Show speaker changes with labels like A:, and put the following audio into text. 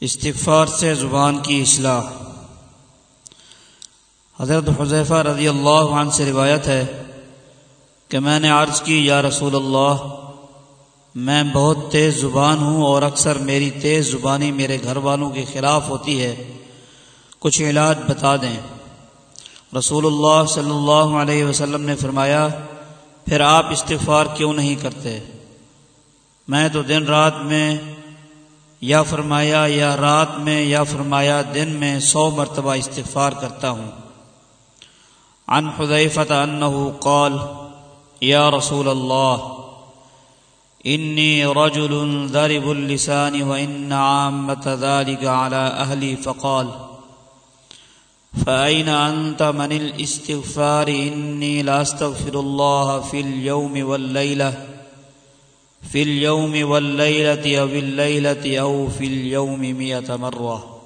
A: استغفار سے زبان کی اصلاح۔ حضرت حضیفہ رضی اللہ عنہ سے روایت ہے کہ میں نے عرض کی، یا رسول اللہ، میں بہت تیز زبان ہوں اور اکثر میری تیز زبانی میرے گھر والوں کے خلاف ہوتی ہے۔ کچھ علاج بتا دیں۔ رسول اللہ صلی اللہ علیہ وسلم نے فرمایا، پھر آپ استغفار کیوں نہیں کرتے؟ میں تو دن رات میں یا فرمایا، یا رات میں، یا فرمایا دن میں سو مرتبہ استغفار کرتا ہوں۔ عن حذیفت انه قال، یا رسول اللہ، انی رجل ضرب اللسان وان عامت ذلك على اهلي فقال، فأين أنت من الاستغفار إني لا استغفر الله في اليوم والليلة في اليوم والليلة أو الليلة أو في اليوم مئة مرة.